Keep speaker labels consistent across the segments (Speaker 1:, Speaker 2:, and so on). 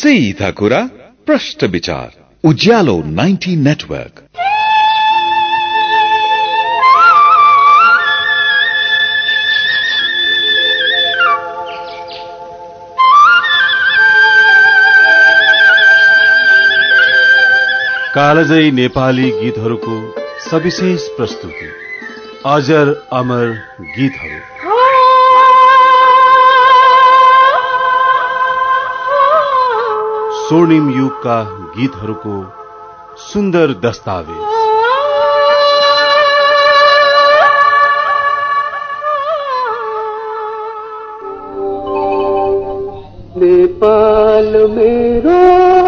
Speaker 1: सीधा कुरा प्रश्न विचार उज्यालो 90 नेटवर्क
Speaker 2: कालजयी नेपाली गीतहरूको सविशेष प्रस्तुति। अजर अमर गीतहरू। स्वर्णिम युगका गीतहरूको सुन्दर दस्तावेज।
Speaker 3: नेपाल मेरो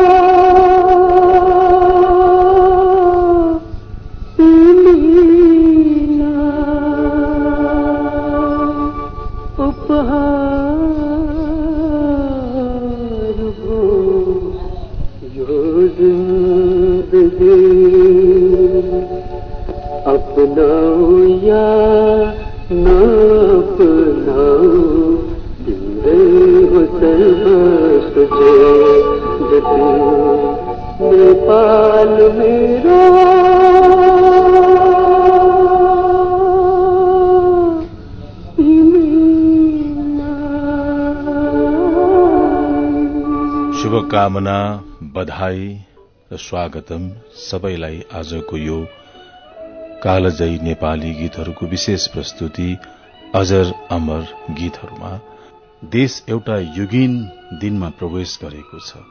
Speaker 2: शुभकामना बधाई र स्वागतम सबैलाई आजको यो कालजयी नेपाली गीतहरूको विशेष प्रस्तुति अजर अमर गीतहरूमा देश एउटा युगीन दिनमा प्रवेश गरेको छ।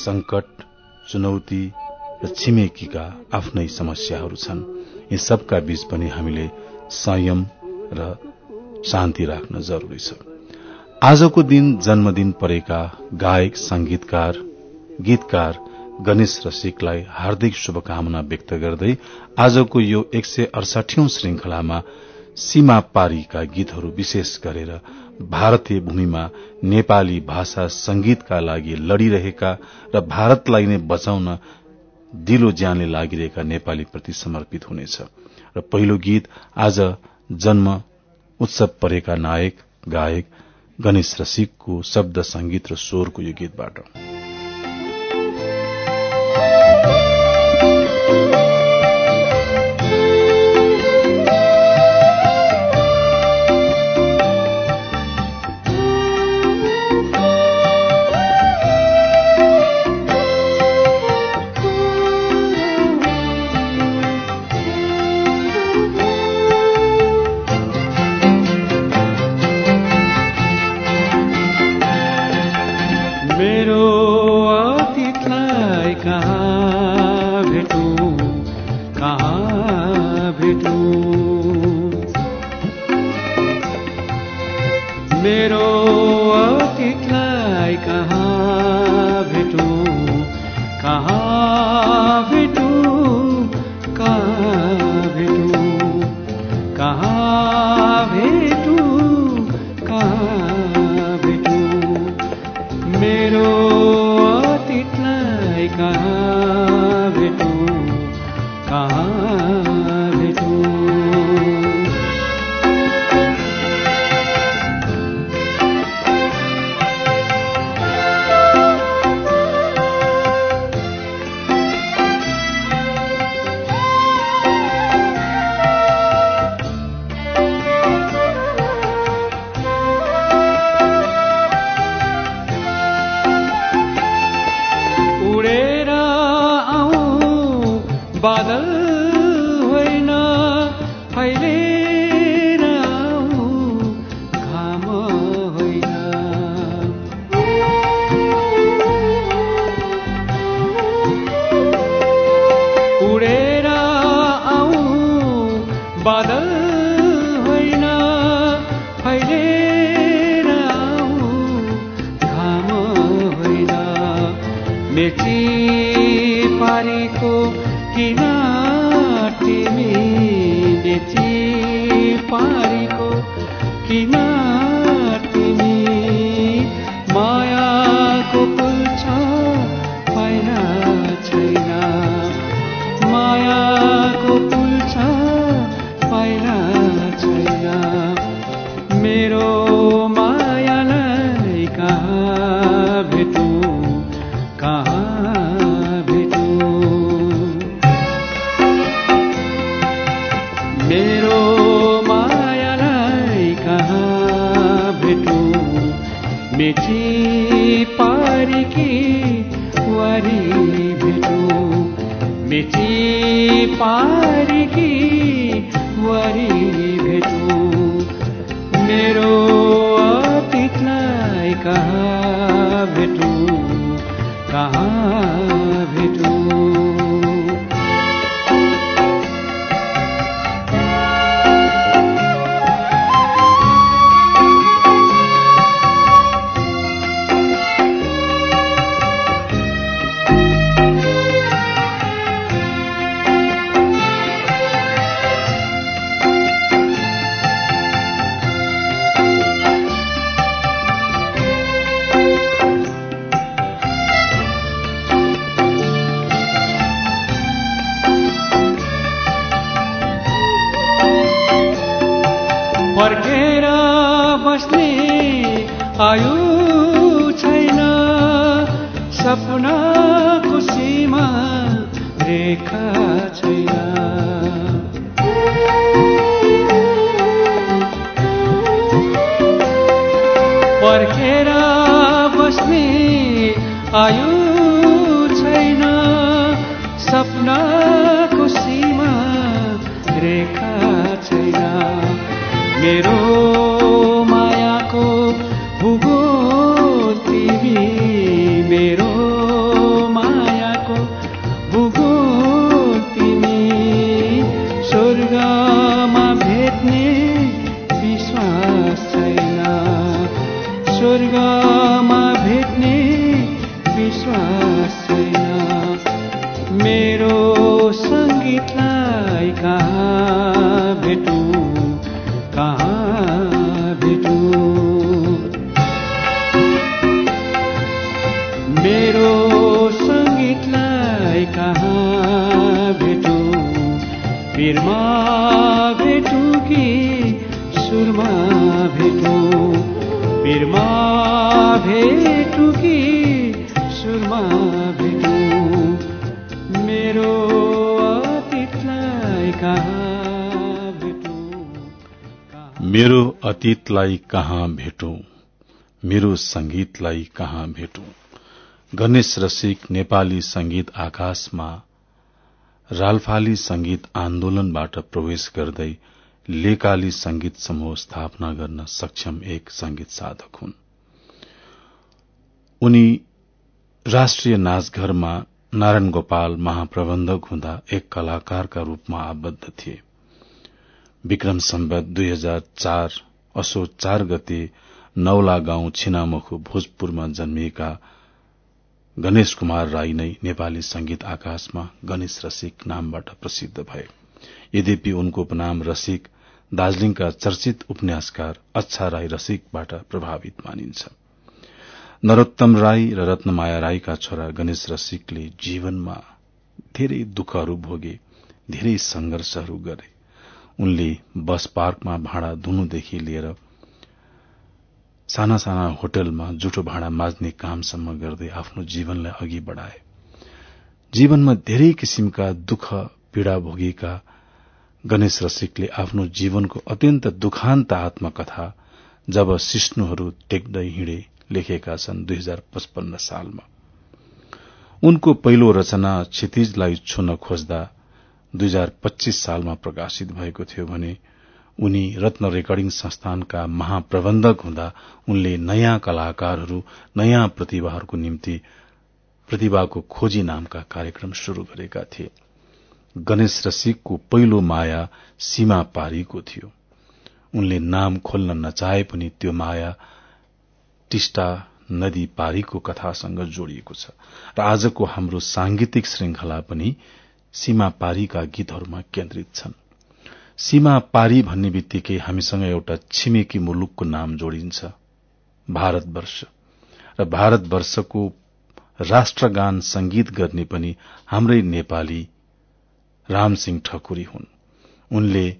Speaker 2: संकट चुनौती र छिमेकीका आफ्नै समस्याहरू छन्। यी सबका बीच पनि हामीले संयम र शान्ति राख्न जरूरी छ। आजको दिन जन्मदिन परेका गायक संगीतकार गीतकार गणेश रसिकलाई हार्दिक शुभकामना व्यक्त गर्दै आजको यो एक सय अडसठीौं श्रृंखलामा सीमा पारीका गीतहरू विशेष गरेर भारतीय भूमिमा नेपाली भाषा संगीतका लागि लड़िरहेका र भारतलाई नै बचाउन दिलो ज्यानले लागिरहेका नेपाली प्रति समर्पित हुनेछ। र पहिलो गीत आज जन्म उत्सव परेका नायक गायक गणेश रसिकको शब्द संगीत र स्वरको यो गीतबाट।
Speaker 3: अतीतलाई कहाँ भेटौं? मेरो
Speaker 1: संगीतलाई कहाँ भेटौं? गणेश रसिक नेपाली संगीत आकाशमा रालफाली संगीत आन्दोलनबाट प्रवेश गर्दै लेकाली संगीत समूह स्थापना गर्न सक्षम एक संगीत साधक हुन्। उनी राष्ट्रिय नाचघरमा नारायण गोपाल महाप्रबन्धक हुँदा एक कलाकारका रूपमा आबद्ध थिए। विक्रम सम्बत दुई हजार असो चार गते नौला गाउँ छिनामखु भोजपुरमा जन्मिएका गणेश कुमार राई नै नेपाली संगीत आकाशमा गणेश रसिक नामबाट प्रसिद्ध भए। यद्यपि उनको उपनाम रसिक दार्जीलिङका चर्चित उपन्यासकार अच्छा राई रसिकबाट प्रभावित मानिन्छ। नरोत्तम राई र रत्नमाया राईका छोरा गणेश रसिकले जीवनमा धेरै दुःखहरू भोगे धेरै संघर्षहरू गरे। उनले बस पार्कमा भाँडा धुनुदेखि लिएर साना साना होटलमा जुठो भाँडा माझ्ने कामसम्म गर्दै आफ्नो जीवनलाई अघि बढ़ाए। जीवनमा धेरै किसिमका दुःख पीड़ा भोगेका गणेश रसिकले आफ्नो जीवनको अत्यन्त दुखान्त आत्मकथा जब सिस्नुहरू टेक्दै हिँडे लेखेका छन् दुई हजार पचपन्न सालमा। उनको पहिलो रचना क्षितिजलाई छुन खोज्दा दुई हजार पच्चीस सालमा प्रकाशित भएको थियो भने उनी रत्न रेकर्डिङ संस्थानका महाप्रबन्धक हुँदा उनले नयाँ कलाकारहरू नयाँ प्रतिभाहरूको निम्ति प्रतिभाको खोजी नामका कार्यक्रम शुरू गरेका थिए। गणेश रसिकको पहिलो माया सीमा पारीको थियो। उनले नाम खोल्न नचाहे पनि त्यो माया टिस्टा नदी पारीको कथासँग जोडिएको छ। र आजको हाम्रो सांगीतिक श्रृंखला पनि सीमा पारीका गीतहरूमा केन्द्रित छन्। सीमा पारी भन्ने बित्तिकै हामीसँग एउटा छिमेकी मुलुकको नाम जोडिन्छ। भारतवर्ष। र भारतवर्षको राष्ट्रगान संगीत गर्ने पनि हाम्रै नेपाली रामसिंह ठकुरी हुन्। उनले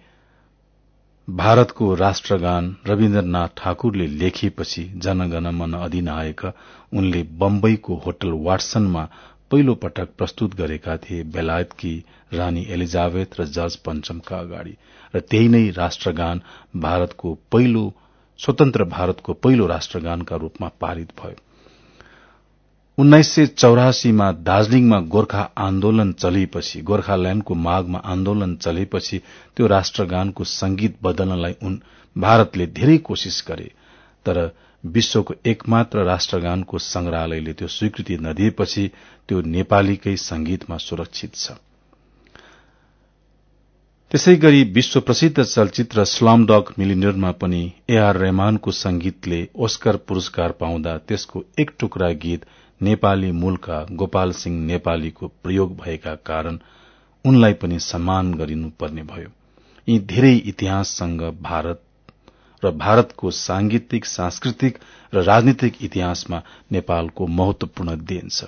Speaker 1: भारतको राष्ट्रगान रविन्द्रनाथ ठाकुरले लेखिएपछि जनगण मन अधिनायक उनले बम्बईको होटल वाटसनमा पहिलो पटक प्रस्तुत गरेका थिए बेलायतकी रानी एलिजाबेथ र जर्ज पञ्चमका अगाडि। र त्यही नै राष्ट्रगान भारतको पहिलो स्वतन्त्र भारतको पहिलो राष्ट्रगानका रूपमा पारित भयो। उन्नाइस सय चौरासीमा दार्जीलिङमा गोर्खा आन्दोलन चलेपछि गोर्खाल्याण्डको मागमा आन्दोलन चलेपछि त्यो राष्ट्रगानको संगीत बदल्नलाई भारतले धेरै कोशिश गरे। तर विश्वको एकमात्र राष्ट्रगानको संग्रहालयले त्यो स्वीकृति नदिएपछि त्यो नेपालीकै संगीतमा सुरक्षित छ। त्यसै गरी विश्व प्रसिद्ध चलचित्र स्लमडग मिलिनियरमा पनि एआर रहमानको संगीतले ओस्कर पुरस्कार पाउँदा त्यसको एक टुक्रा गीत नेपाली मूलका गोपाल सिंह नेपालीको प्रयोग भएका कारण उनलाई पनि सम्मान गरिनुपर्ने भयो। यी धेरै इतिहाससँग भारत र भारतको सांगीतिक सांस्कृतिक र राजनीतिक इतिहासमा नेपालको महत्वपूर्ण देन छ।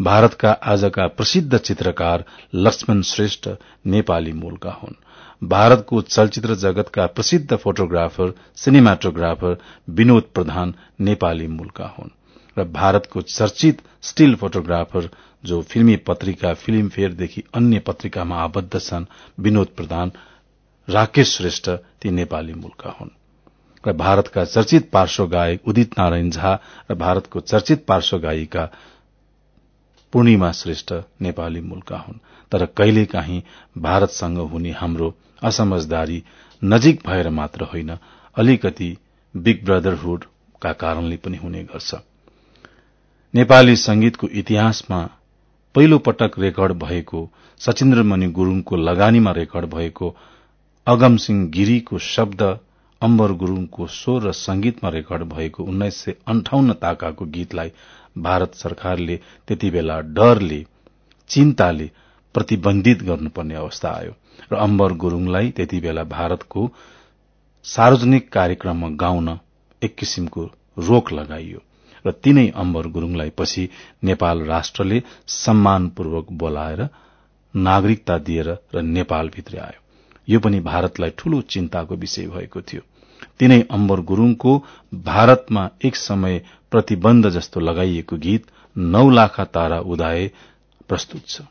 Speaker 1: भारतका आजका प्रसिद्ध चित्रकार लक्ष्मण श्रेष्ठ नेपाली मूलका हुन्। भारतको चलचित्र जगतका प्रसिद्ध फोटोग्राफर सिनेमाटोग्राफर विनोद प्रधान नेपाली मूलका हुन् र भारतको चर्चित स्टिल फोटोग्राफर जो फिल्मी पत्रिका फिल्म फेयरदेखि अन्य पत्रिकामा आबद्ध छन् विनोद प्रधान राकेश श्रेष्ठ ती नेपाली मूलका हुन्। र भारतका चर्चित पार्श्व गायक उदित नारायण झा र भारतको चर्चित पार्श्व गायिका पूर्णिमा श्रेष्ठ नेपाली मूलका हुन्। तर कहिलेकाही भारतसँग हुने हाम्रो असमझदारी नजिक भएर मात्र होइन अलिकति बिग ब्रदरहुडका कारणले पनि हुने गर्छ। नेपाली संगीतको इतिहासमा पहिलो पटक रेकर्ड भएको सचिन्द्रमणि गुरूङको लगानीमा रेकर्ड भएको अगमसिंह गिरीको शब्द अम्बर गुरूङको स्वर र संगीतमा रेकर्ड भएको उन्नाइस सय अन्ठाउन्न ताकाको गीतलाई भारत सरकारले त्यति बेला डरले चिन्ताले प्रतिबन्धित गर्नुपर्ने अवस्था आयो र अम्बर गुरूङलाई त्यति बेला भारतको सार्वजनिक कार्यक्रममा गाउन एक किसिमको रोक लगाइयो र तीनै अम्बर गुरूङलाई पछि नेपाल राष्ट्रले सम्मानपूर्वक बोलाएर नागरिकता दिएर र नेपालभित्र आयो। यो पनि भारतलाई ठूलो चिन्ताको विषय भएको थियो। तीनै अम्बर गुरूङको भारतमा एक समय प्रतिबन्ध जस्तो लगाइएको गीत नौ लाखा तारा उदाए प्रस्तुत छ।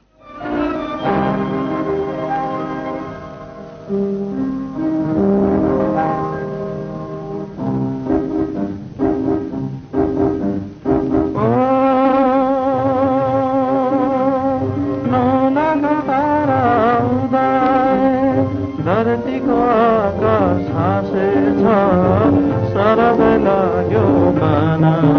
Speaker 4: जाना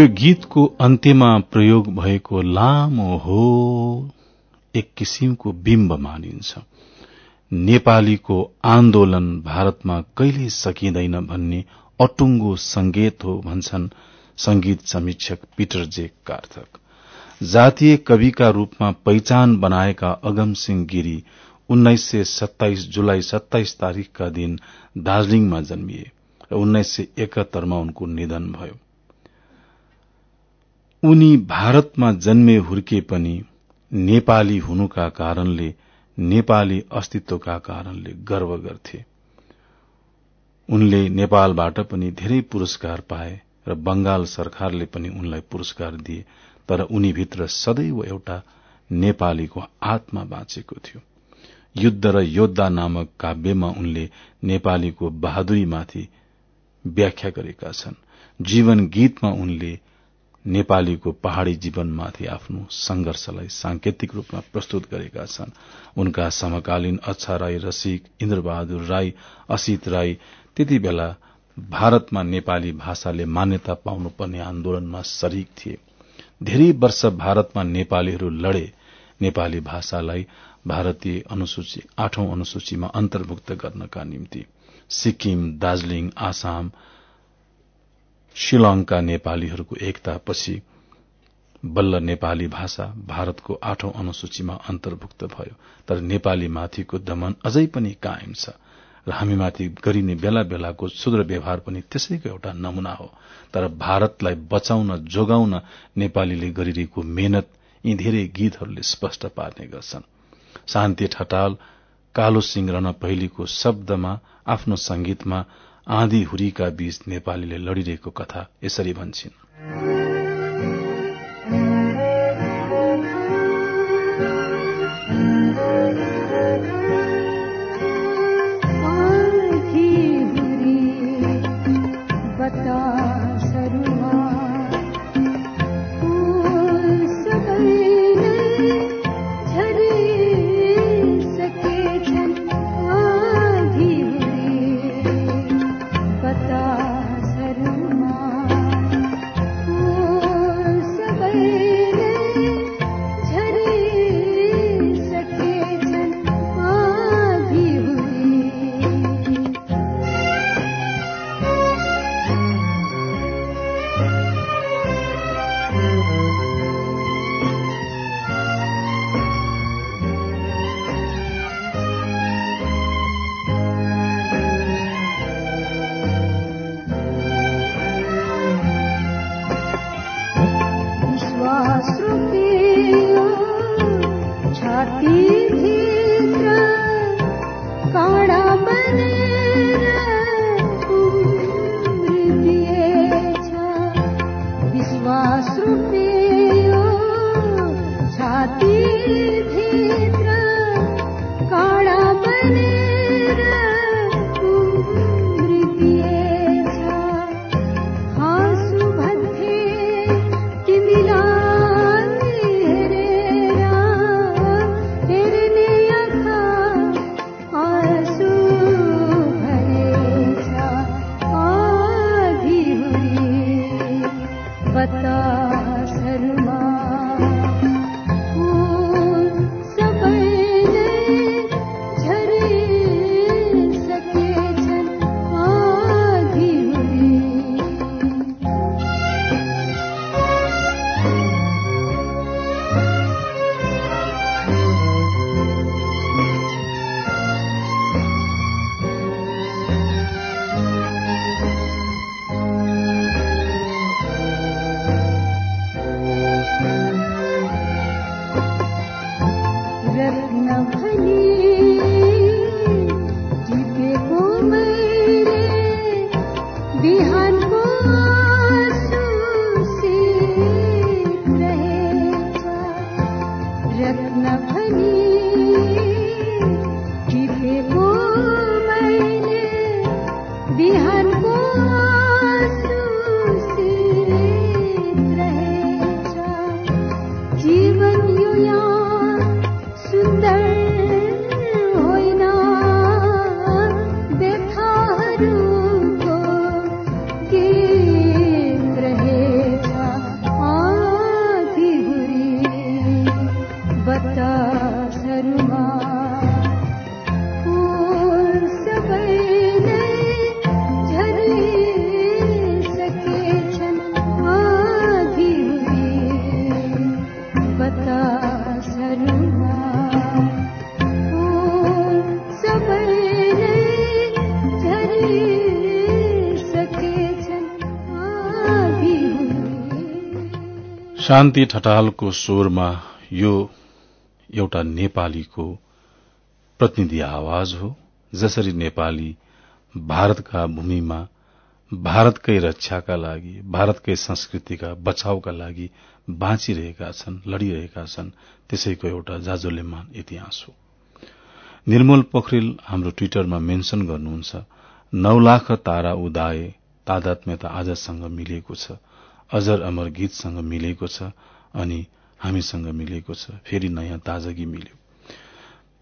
Speaker 1: यो गीतको अन्त्यमा प्रयोग भएको लामो हो एक किसिमको बिम्ब मानिन्छ। नेपालीको आन्दोलन भारतमा कहिले सकिँदैन भन्ने अटुङ्गो संगीत हो भन्छन् संगीत समीक्षक पीटर जे कार्थक। जातीय कविका रूपमा पहिचान बनाएका अगम सिंह गिरी उन्नाइस सय सत्ताइस जुलाई सत्ताइस तारीकका दिन दार्जीलिङमा जन्मिए र उन्नाइस सय एकहत्तरमा उनको निधन भयो। उनी भारतमा जन्मे हुर्के पनि नेपाली हुनुका कारणले नेपाली अस्तित्वका कारणले गर्व गर्थे। उनले नेपालबाट पनि धेरै पुरस्कार पाए र बंगाल सरकारले पनि उनलाई पुरस्कार दिए तर उनीभित्र सदैव एउटा नेपालीको आत्मा बाँचेको थियो। युद्ध र योद्धा नामक काव्यमा उनले नेपालीको बहादुरीमाथि व्याख्या गरेका छन्। जीवन गीतमा उनले नेपालीको पहाड़ी जीवनमाथि आफ्नो संघर्षलाई सांकेतिक रूपमा प्रस्तुत गरेका छन्। उनका समकालीन अच्छा राई रसिक इन्द्रबहादुर राई असित राई त्यति बेला भारतमा नेपाली भाषाले मान्यता पाउनुपर्ने आन्दोलनमा शरीक थिए। धेरै वर्ष भारतमा नेपालीहरू लड़े। नेपाली भाषालाई भारतीय अनुसूची आठौं अनुसूचीमा अन्तर्भुक्त गर्नका निम्ति सिक्किम दार्जीलिङ आसाम शिलङका नेपालीहरूको एकतापछि बल्ल नेपाली भाषा भारतको आठौं अनुसूचीमा अन्तर्भुक्त भयो। तर नेपाली माथिको दमन अझै पनि कायम छ र हामीमाथि गरिने बेला बेलाको शुद्र व्यवहार पनि त्यसैको एउटा नमूना हो। तर भारतलाई बचाउन जोगाउन नेपालीले गरिरहेको मेहनत यी धेरै गीतहरूले स्पष्ट पार्ने गर्छन्। शान्ति ठटाल कालो सिंह रन पहिलीको शब्दमा आफ्नो संगीतमा आँधी हुरीका बीच नेपालीले लड़िरहेको कथा यसरी भन्छन्। शान्ति ठटालको स्वरमा यो एउटा नेपालीको प्रतिनिधि आवाज हो जसरी नेपाली भारतका भूमिमा भारतकै रक्षाका लागि भारतकै संस्कृतिका बचावका लागि बाँचिरहेका छन् लड़िरहेका छन् त्यसैको एउटा जाजोलेमान इतिहास हो। निर्मल पोखरेल हाम्रो ट्विटरमा मेन्शन गर्नुहुन्छ नौ लाख तारा उदाए तादात्म्यता आजसँग मिलेको छ। अजर अमर गीतसँग मिलेको छ अनि हामीसँग मिलेको छ फेरि नयाँ ताजगी मिल्यो।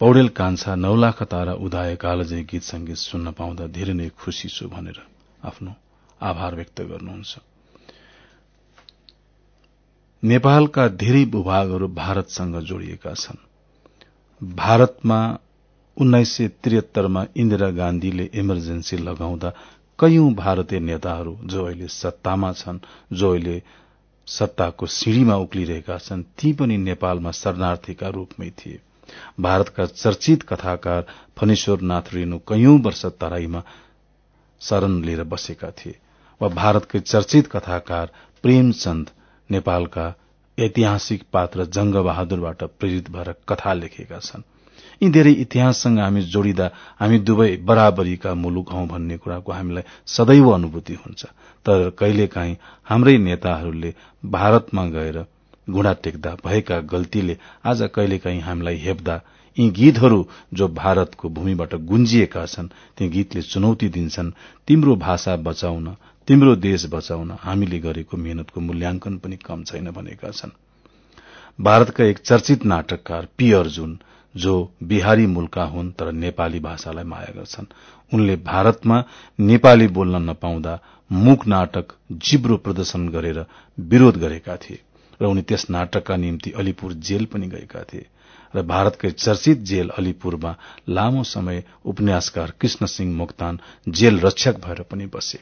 Speaker 1: पौडेल कान्छा नौ लाख तारा उदाय कालजय गीत संगीत सुन्न पाउँदा धेरै नै खुशी छु भनेर आफ्नो आभार व्यक्त गर्नुहुन्छ। नेपालका धेरै भूभागहरू भारतसँग जोडिएका छन्। भारतमा उन्नाइस सय त्रिहत्तरमा इन्दिरा गान्धीले इमर्जेन्सी लगाउँदा कैयौं भारतीय नेताहरू जो अहिले सत्तामा छन् जो अहिले सत्ताको सिढ़ीमा उक्लिरहेका छन् ती पनि नेपालमा शरणार्थीका रूपमै थिए। भारतका चर्चित कथाकार फणेश्वर नाथ रेणु कैयौं वर्ष तराईमा शरण लिएर बसेका थिए वा भारतकै चर्चित कथाकार प्रेमचन्द नेपालका ऐतिहासिक पात्र जंग बहादुरबाट प्रेरित भएर कथा लेखेका छन्। यी धेरै इतिहाससँग हामी जोडिँदा हामी दुवै बराबरीका मुलुक हौ भन्ने कुराको हामीलाई सदैव अनुभूति हुन्छ। तर कहिलेकाहीँ हाम्रै नेताहरूले भारतमा गएर घुँडा टेक्दा भएका गल्तीले आज कहिलेकाहीँ हामीलाई हेप्दा यी गीतहरू जो भारतको भूमिबाट गुन्जिएका छन् ती गीतले चुनौती दिन्छन् तिम्रो भाषा बचाउन तिम्रो देश बचाउन हामीले गरेको मेहनतको मूल्याङ्कन पनि कम छैन भनेका छन्। भारतका एक चर्चित नाटककार पी अर्जुन जो बिहारी मूलका हुन् तर नेपाली भाषालाई माया गर्छन्। उनले भारतमा नेपाली बोल्न नपाउँदा मूक नाटक जिब्रो प्रदर्शन गरेर विरोध गरेका थिए र उनी त्यस नाटकका निम्ति अलिपुर जेल पनि गएका थिए र भारतकै चर्चित जेल अलिपुरमा लामो समय उपन्यासकार कृष्ण सिंह मोक्तान जेल रक्षक भएर पनि बसे।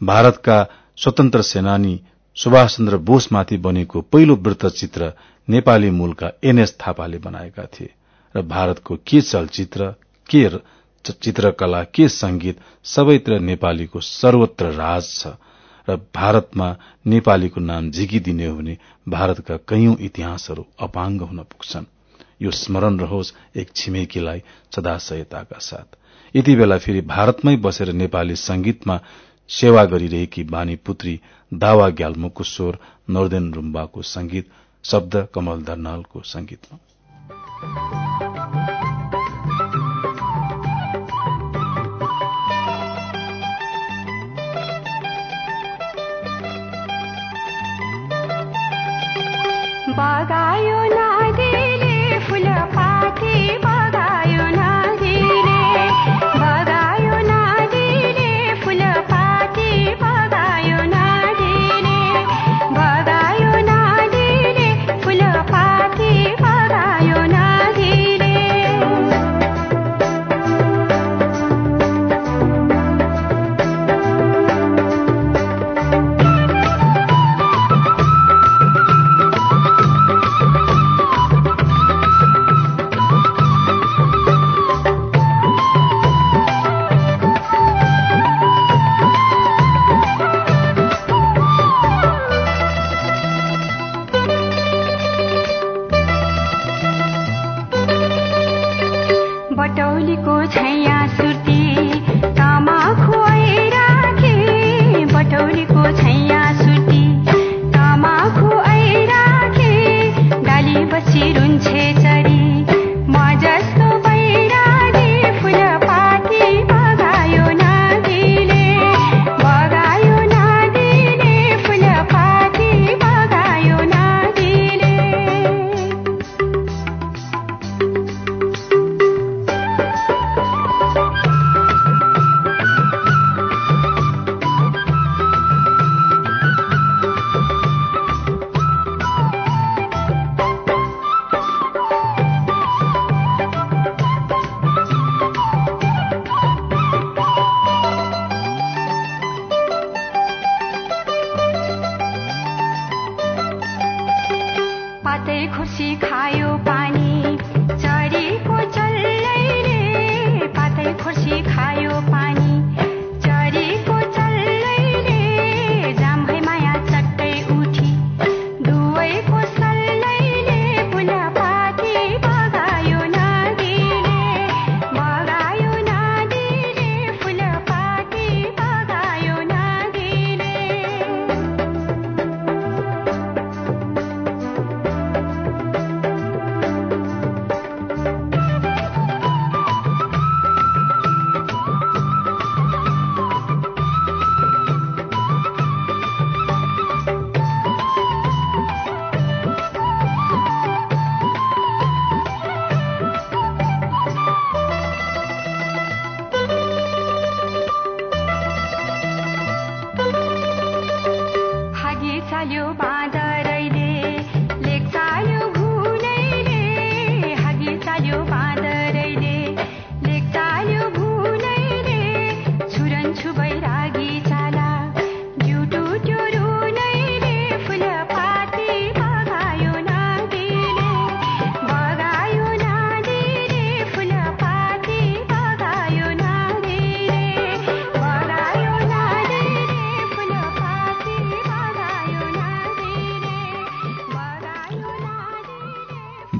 Speaker 1: भारतका स्वतन्त्र सेनानी सुभाष चन्द्र बोसमाथि बनेको पहिलो वृत्तचित्र नेपाली मूलका एनएस थापाले बनाएका थिए र भारतको के चलचित्र के चित्रकला के संगीत सबैतिर नेपालीको सर्वत्र राज छ र भारतमा नेपालीको नाम झिकिदिने हो भने भारतका कैयौं इतिहासहरू अपाङ्ग हुन पुग्छन्। यो स्मरण रहोस् एक छिमेकीलाई सदाशयताका साथ। यति बेला फेरि भारतमै बसेर नेपाली संगीतमा सेवा गरिरहेकी बानी पुत्री दावा ग्याल्मोको स्वर नर्देन रूम्बाको संगीत शब्द कमल दर्नालको संगीतमा
Speaker 5: बगायो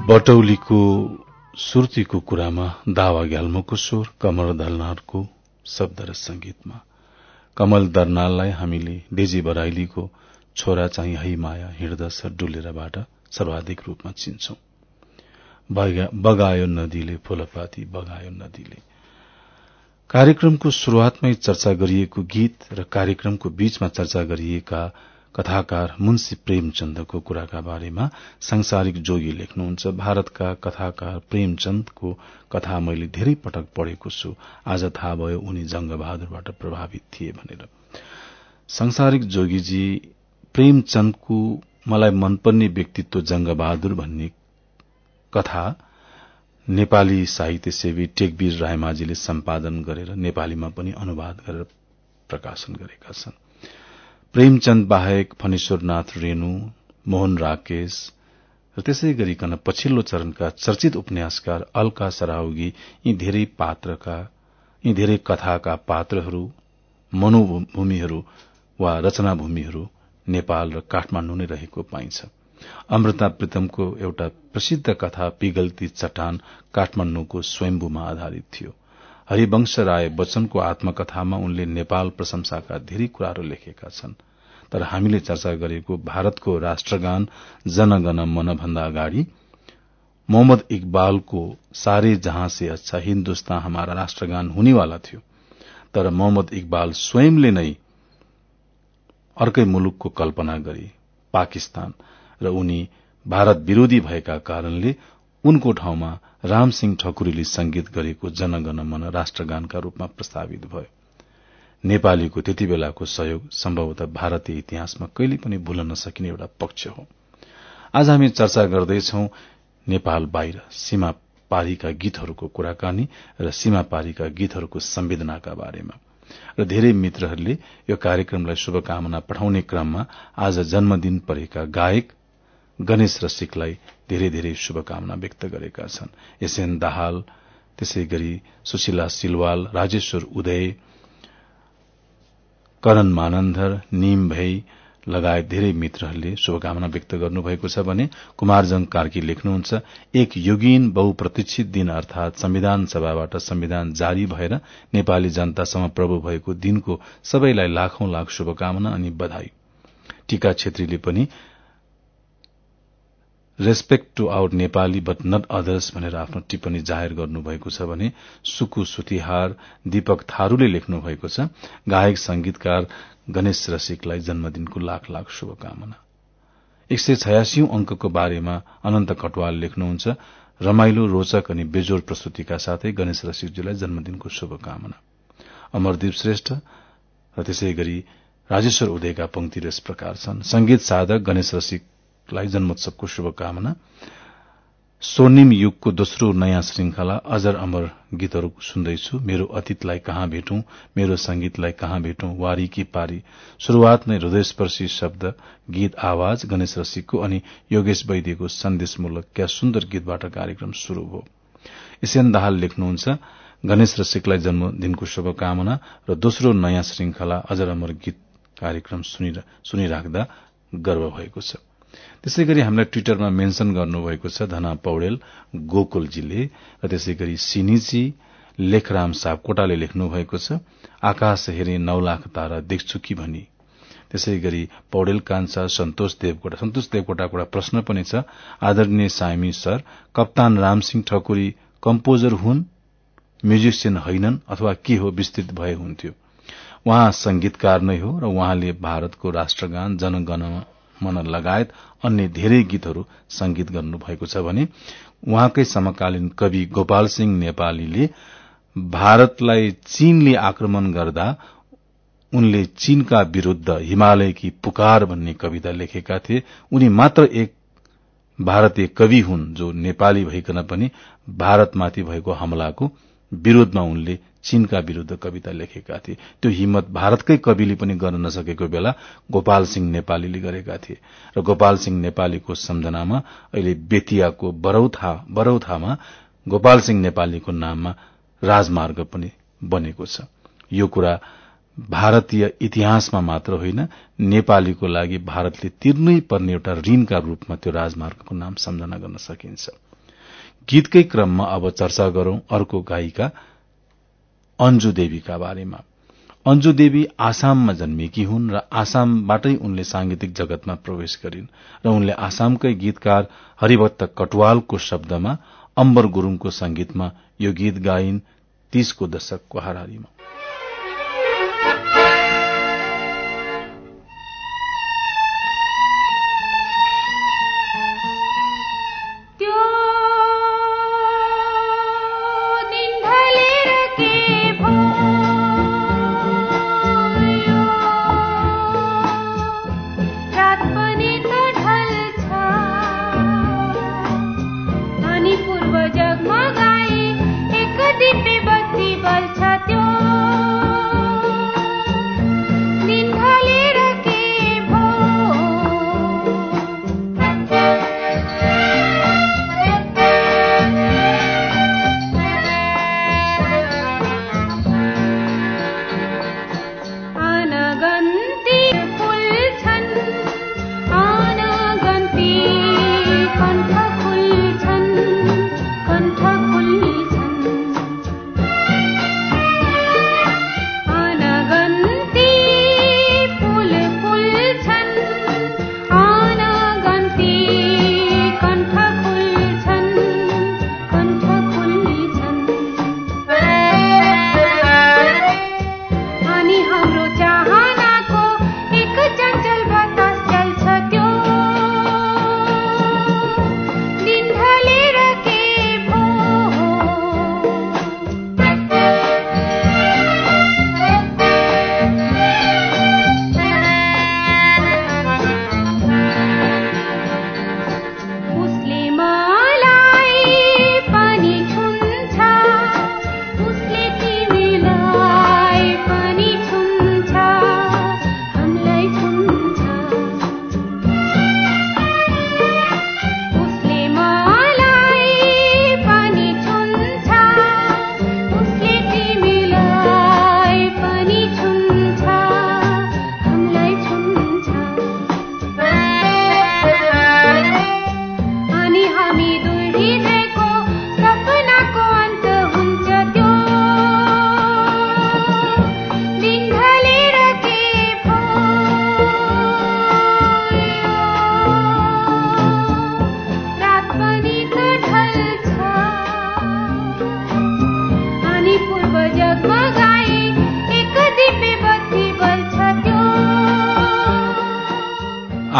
Speaker 5: बटौलीको
Speaker 1: सुर्तीको कुरामा दावा ग्याल्मोको स्वर कमल दर्नालको शब्द र संगीतमा। कमल दर्नाललाई हामीले डेजी बराइलीको छोरा चाहिँ है माया हिँड्दछ डुलेरबाट सर्वाधिक रूपमा चिन्छौं। बगा- बगायो नदीले फूलपाती बगायो नदीले। कार्यक्रमको शुरूआतमै चर्चा गरिएको गीत र कार्यक्रमको बीचमा चर्चा गरिएका कथाकार मुन्सी प्रेमचन्दको कुराका बारेमा सांसारिक जोगी लेख्नुहुन्छ। भारतका कथाकार प्रेमचन्दको कथा मैले धेरै पटक पढ़ेको छु। आज थाहा भयो उनी जंगबहादुरबाट प्रभावित थिए भनेर। सांसारिक जोगीजी प्रेमचन्दको मलाई मनपर्ने व्यक्तित्व जंगबहादुर भन्ने कथा नेपाली साहित्य सेवी टेकवीर रायमाझीले सम्पादन गरेर नेपालीमा पनि अनुवाद गरेर प्रकाशन गरेका छन्। प्रेमचन्द बाहेक फणेश्वरनाथ रेणु मोहन राकेश र त्यसै गरिकन पछिल्लो चरणका चर्चित उपन्यासकार अल्का सराउगी यी धेरै पात्रका यी धेरै कथाका पात्रहरू मनोभूमिहरू वा रचनाभूमिहरू नेपाल र काठमाण्डु नै रहेको पाइन्छ। अमृता प्रीतमको एउटा प्रसिद्ध कथा पिगल्ती चट्टान काठमाण्डुको स्वयम्भूमा आधारित थियो। हरिवंश राय बच्चनको आत्मकथामा उनले नेपाल प्रशंसाका धेरै कुराहरू लेखेका छन्। तर हामीले चर्चा गरेको भारतको राष्ट्रगान जनगण मन भन्दा अगाडि मोहम्मद इकबालको सारे जहाँ से अच्छा हिन्दुस्तान हमारा राष्ट्रगान हुनेवाला थियो तर मोहम्मद इकबाल स्वयंले नै अर्कै मुलुकको कल्पना गरे पाकिस्तान र उनी भारत विरोधी भएका कारणले उनको ठाउँमा रामसिंह ठकुरीले संगीत गरेको जनगण मन राष्ट्रगानका रूपमा प्रस्तावित भयो। नेपालीको त्यति बेलाको सहयोग सम्भवतः भारतीय इतिहासमा कहिले पनि भुल्न नसकिने एउटा पक्ष हो। आज हामी चर्चा गर्दैछौ नेपाल बाहिर सीमा पारीका गीतहरूको कुराकानी र सीमा पारीका गीतहरूको संवेदनाका बारेमा। र धेरै मित्रहरूले यो कार्यक्रमलाई शुभकामना पठाउने क्रममा आज जन्मदिन परेका गायक गणेश रसिकलाई धेरै धेरै शुभकामना व्यक्त गरेका छन्। एसएन दाहाल त्यसै गरी सुशीला सिलवाल राजेश्वर उदय करण मानन्धर निम भई लगायत धेरै मित्रहरूले शुभकामना व्यक्त गर्नुभएको छ भने कुमारजङ कार्की लेख्नुहुन्छ एक युगीन बहुप्रतीक्षित दिन अर्थात संविधान सभाबाट संविधान जारी भएर नेपाली जनतासम्म प्रभु भएको दिनको सबैलाई लाखौं लाख शुभकामना अनि बधाई। टीका छेत्रीले पनि respect to our Nepali but not others भनेर आफ्नो टिप्पणी जाहेर गर्नुभएको छ भने सुकु सुतिहार दीपक थारूले लेख्नु भएको छ। गायक संगीतकार गणेश रसिकलाई जन्मदिनको लाख लाख शुभकामना। एक सय छयासी अंकको बारेमा अनन्त कटवाल लेख्नुहुन्छ। रमाइलो रोचक अनि बेजोर प्रस्तुतिका साथै गणेश रसिकजीलाई जन्मदिनको शुभकामना। अमरदीप श्रेष्ठ र त्यसै गरी राजेश्वर उदयका पंक्ति प्रकार छन्। संगीत साधक गणेश रसिकलाई जन्मोत्सवको शुभकामना। स्वर्णिम युगको दोस्रो नयाँ श्रृंखला अजर अमर गीतहरू सुन्दैछु। मेरो अतीतलाई कहाँ भेटौं? मेरो संगीतलाई कहाँ भेटौं? वारी कि पारी? शुरूआत नै हृदयस्पर्शी शब्द गीत आवाज गणेश रसिकको अनि योगेश वैद्यको सन्देशमूलक क्या सुन्दर गीतबाट कार्यक्रम शुरू भयो। इसेन दाहाल लेख्नुहुन्छ गणेश रसिकलाई जन्मदिनको शुभकामना र दोस्रो नयाँ श्रृंखला अजर अमर गीत कार्यक्रम सुनिराख्दा गर्व भएको छ। त्यसै गरी हामीलाई ट्विटरमा मेन्शन गर्नुभएको छ धना पौडेल गोकुलजीले र त्यसै गरी सिनिजी लेखराम सापकोटाले लेख्नु भएको छ आकाश हेरे नौ लाख तारा देख्छु कि भनी। त्यसै गरी पौडेल कान्छा सन्तोष देवकोटा सन्तोष देवकोटाको एउटा प्रश्न पनि छ। आदरणीय सामी सर कप्तान रामसिंह ठकुरी कम्पोजर हुन् म्युजिसियन होइनन् अथवा के हो विस्तृत भए हुन्थ्यो। उहाँ संगीतकार नै हो र उहाँले भारतको राष्ट्रगान जनगण मन लगायत अन्य धेरै गीतहरू संगीत गर्नुभएको छ भने उहाँकै समकालीन कवि गोपाल सिंह नेपालीले भारतलाई चीनले आक्रमण गर्दा उनले चीनका विरूद्ध हिमालयकी पुकार भन्ने कविता लेखेका थिए। उनी मात्र एक भारतीय कवि हुन् जो नेपाली भइकन पनि भारतमाथि भएको हमलाको विरोधमा उनले चीनका विरूद्ध कविता लेखेका थिए। त्यो हिम्मत भारतकै कविले पनि गर्न नसकेको बेला गोपाल सिंह नेपालीले गरेका थिए र गोपाल सिंह नेपालीको सम्झनामा अहिले बेतियाको बरौथा बरौथामा गोपाल सिंह नेपालीको नाममा राजमार्ग पनि बनेको छ। यो कुरा भारतीय इतिहासमा मात्र होइन नेपालीको लागि भारतले तिर्नै पर्ने एउटा ऋणका रूपमा त्यो राजमार्गको नाम सम्झना गर्न सकिन्छ। गीतकै क्रममा अब चर्चा गरौं अर्को गायिका अन्जु देवीका बारेमा। अन्जु देवी आसाममा जन्मेकी हुन् र आसामबाटै उनले सांगीतिक जगतमा प्रवेश गरिन् र उनले आसामकै गीतकार हरिभक्त कटवालको शब्दमा अम्बर गुरूङको संगीतमा यो गीत गाइन् तीसको दशकको हारारीमा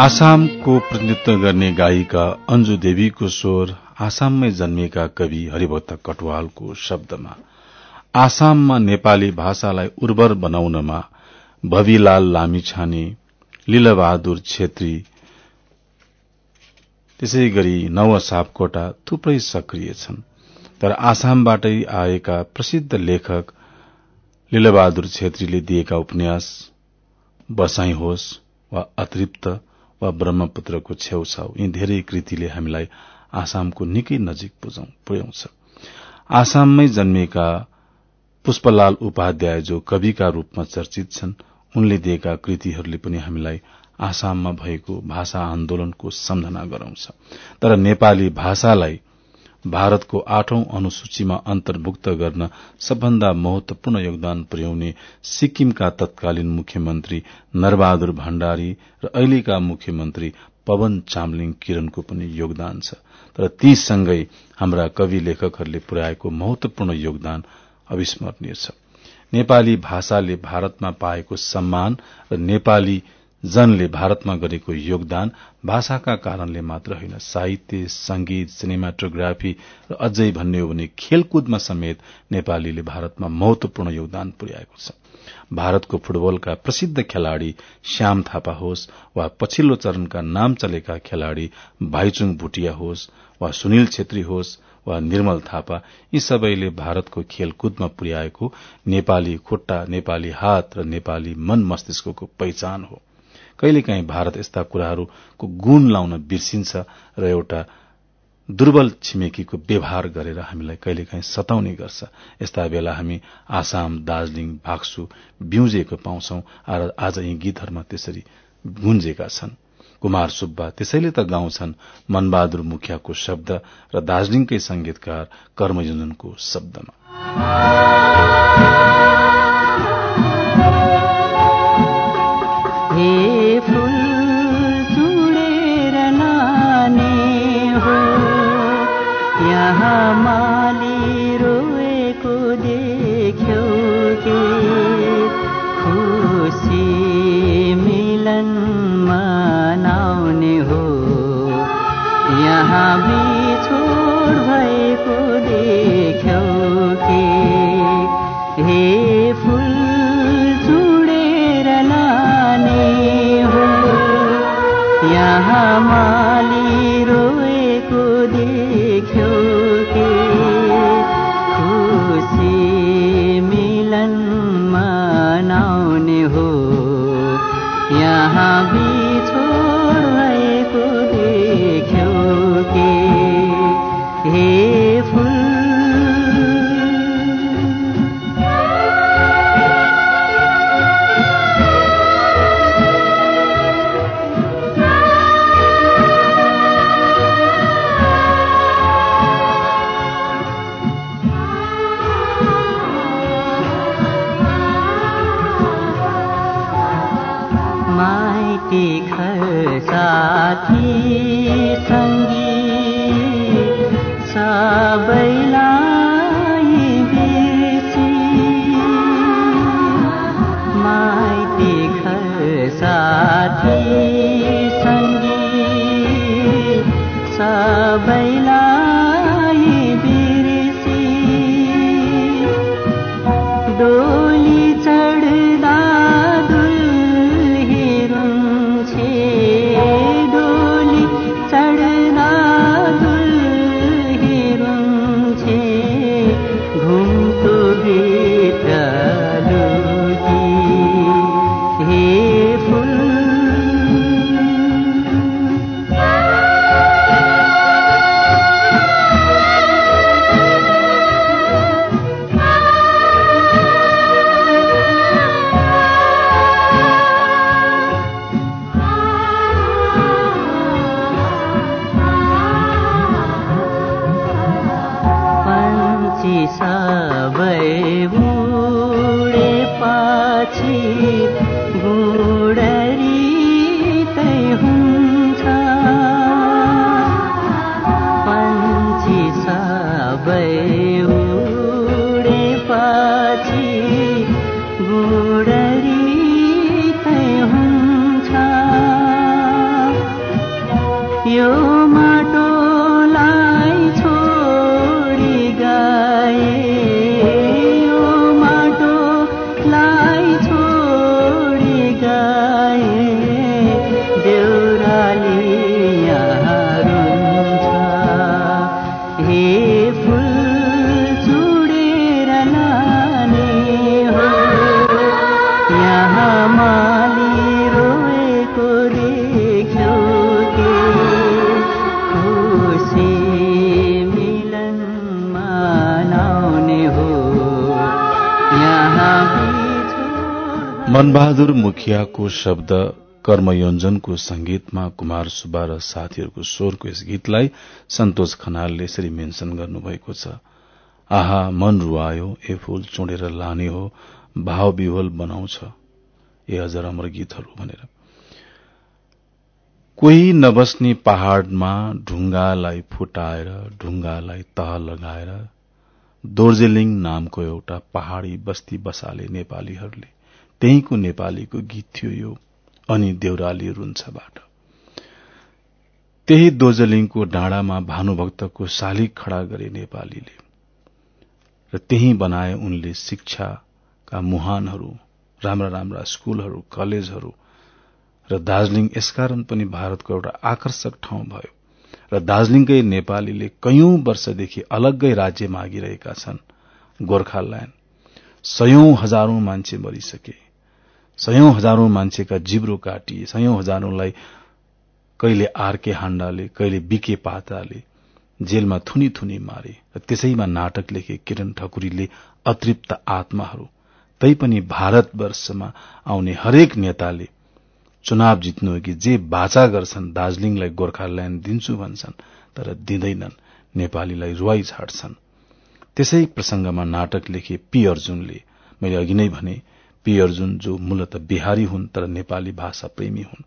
Speaker 1: आसामको प्रतिनिधित्व गर्ने गायिका अन्जु देवीको स्वर आसाममै जन्मिएका कवि हरिभक्त कटवालको शब्दमा आसाममा नेपाली भाषालाई उर्वर बनाउनमा भविलाल लामिछाने लीलबहादुर छेत्री त्यसै गरी नव सापकोटा थुप्रै सक्रिय छन्। तर आसामबाटै आएका प्रसिद्ध लेखक लीलबहादुर छेत्रीले दिएका उपन्यास बसाई होस् वा अतृप्त वा ब्रह्मपुत्रको छेउछाउ यी धेरै कृतिले हामीलाई आसामको निकै नजिक पुर्याउँछ। आसाममै जन्मिएका पुष्पलाल उपाध्याय जो कविका रूपमा चर्चित छन् उनले दिएका कृतिहरूले पनि हामीलाई आसाममा भएको भाषा आन्दोलनको सम्झना गराउँछ। तर नेपाली भाषालाई भारतको आठौं अनुसूचीमा अन्तर्भुक्त गर्न सबभन्दा महत्वपूर्ण योगदान पुर्याउने सिक्किमका तत्कालीन मुख्यमन्त्री नरबहादुर भण्डारी र अहिलेका मुख्यमन्त्री पवन चामलिङ किरणको पनि योगदान छ। तर तीसँगै हाम्रा कवि लेखकहरूले पुर्याएको महत्वपूर्ण योगदान अविस्मरणीय छ। नेपाली भाषाले भारतमा पाएको सम्मान र नेपाली
Speaker 6: जनले भारतमा गरेको योगदान भाषाका कारणले मात्र होइन साहित्य संगीत सिनेमाटोग्राफी र अझै भन्ने हो भने खेलकुदमा समेत नेपालीले भारतमा महत्वपूर्ण योगदान पुर्याएको छ। भारतको फुटबलका प्रसिद्ध खेलाड़ी श्याम थापा होस् वा पछिल्लो चरणका नाम चलेका खेलाड़ी भाइचुङ भुटिया होस् वा सुनिल छेत्री होस् वा निर्मल थापा यी सबैले भारतको खेलकुदमा पुर्याएको नेपाली खुट्टा नेपाली हात र नेपाली मन मस्तिष्कको पहिचान हो। कहिलेकाहीँ भारत यस्ता कुराहरूको गुण लाउन बिर्सिन्छ र एउटा दुर्बल छिमेकीको व्यवहार गरेर हामीलाई कहिलेकाहीँ सताउने गर्छ। यस्ता बेला हामी आसाम दार्जीलिङ भाग्सु बिउजेको पाउँछौ आज यी गीतहरूमा त्यसरी गुन्जेका छन्। कुमार सुब्बा त्यसैले त गाउँछन् मनबहादुर मुखियाको शब्द र दार्जीलिङकै संगीतकार कर्मयोजनको शब्दमा। मनबहादुर मुखियाको शब्द कर्मयोजनको संगीतमा कुमार सुब्बा र साथीहरूको स्वरको यस गीतलाई सन्तोष खनालले यसरी मेन्शन गर्नुभएको छ। आहा मन रुवायो ए फूल चुडेर लाने हो भाव विहोल बनाउँछ। ए अझ अमर गीतहरू भनेर। कोही नबस्ने पहाड़मा ढुङ्गालाई फुटाएर ढुङ्गालाई तह लगाएर दोर्जेलिङ नामको एउटा पहाड़ी बस्ती बसाले नेपालीहरूले। त्यहीको नेपालीको गीत थियो यो
Speaker 1: अनि देउराली रुन्छबाट। त्यही दोजलिङको डाँडामा भानुभक्तको शालिग खड़ा गरे नेपालीले र त्यही बनाए उनले शिक्षाका मुहानहरू राम्रा राम्रा स्कूलहरू कलेजहरू र दार्जीलिङ यसकारण पनि भारतको एउटा आकर्षक ठाउँ भयो र दार्जीलिङकै नेपालीले कैयौं वर्षदेखि अलग्गै राज्य मागिरहेका छन् गोर्खाल्याण्ड सयौं हजारौं मान्छे मरिसके। सयौं हजारौं मान्छेका जिब्रो काटिए सयौं हजारौंलाई कहिले आरके हाण्डाले कहिले बीके पात्राले जेलमा थुनी थुनी मारे र त्यसैमा नाटक लेखे किरण ठकुरीले अतृप्त आत्माहरू। तैपनि भारतवर्षमा आउने हरेक नेताले चुनाव जित्नु कि जे बाचा गर्छन् दार्जीलिङलाई गोर्खाल्याण्ड दिन्छु भन्छन् तर दिँदैनन् नेपालीलाई रुवाई छाड्छन्। त्यसै प्रसंगमा नाटक लेखे पी अर्जुनले मैले अघि नै भने पी अर्जुन जो मूलत बिहारी हुन् तर नेपाली भाषा प्रेमी हुन्।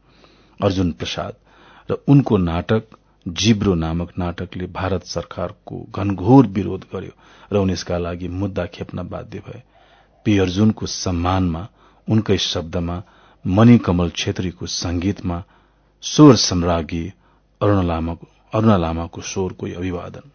Speaker 1: अर्जुन प्रसाद र उनको नाटक जिब्रो नामक नाटकले भारत सरकारको घनघोर विरोध गर्यो र उनीसका लागि मुद्दा खेप्न बाध्य भए। पी अर्जुनको सम्मानमा उनकै शब्दमा मणिकमल छेत्रीको संगीतमा स्वर सम्राज्ञी अरूण लामाको स्वरको अभिवादन।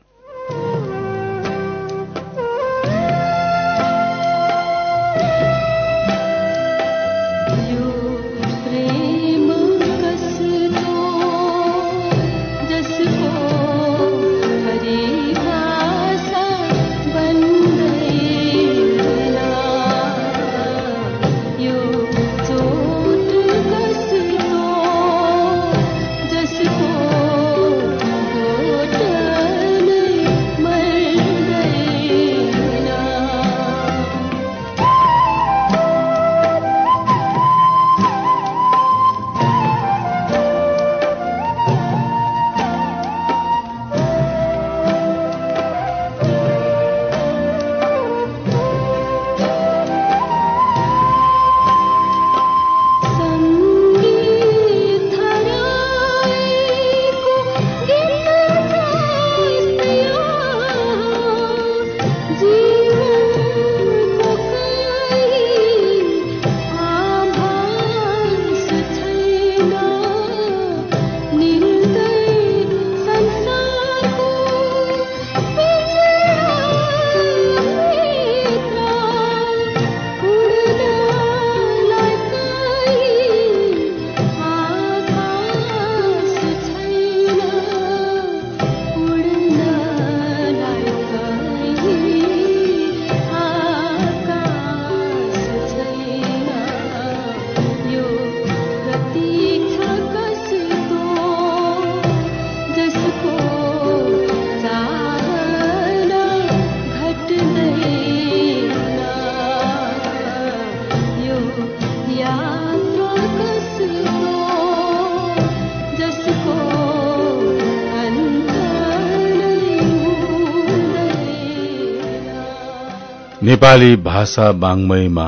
Speaker 1: नेपाली भाषा वाङ्मयमा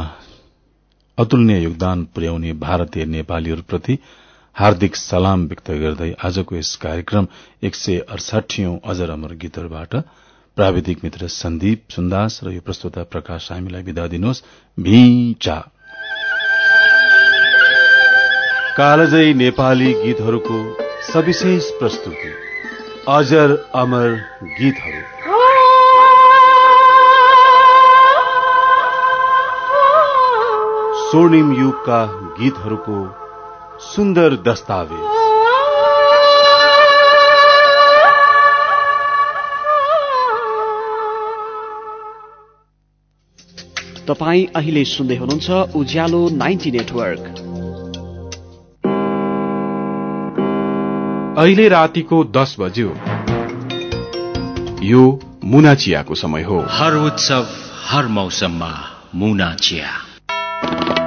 Speaker 1: अतुलनीय योगदान पुर्याउने भारतीय नेपालीहरूप्रति हार्दिक सलाम व्यक्त गर्दै आजको यस कार्यक्रम एक सय अडसाठीौं अजर अमर गीतहरूबाट। प्राविधिक मित्र सन्दीप सुन्दास र यो प्रस्तुता प्रकाश हामीलाई विदा दिनुहोस्। भिचा कालजयी नेपाली गीतहरूको सविशेष प्रस्तुति। अजर अमर गीतहरू। स्वर्णिम युगका गीतहरूको सुन्दर दस्तावेज।
Speaker 7: तपाई अहिले सुन्दै हुनुहुन्छ उज्यालो नाइन्टी नेटवर्क।
Speaker 8: अहिले रातिको दस बज्यो। यो मुना चियाको समय हो।
Speaker 9: हर उत्सव हर मौसममा मुना चिया। Thank you.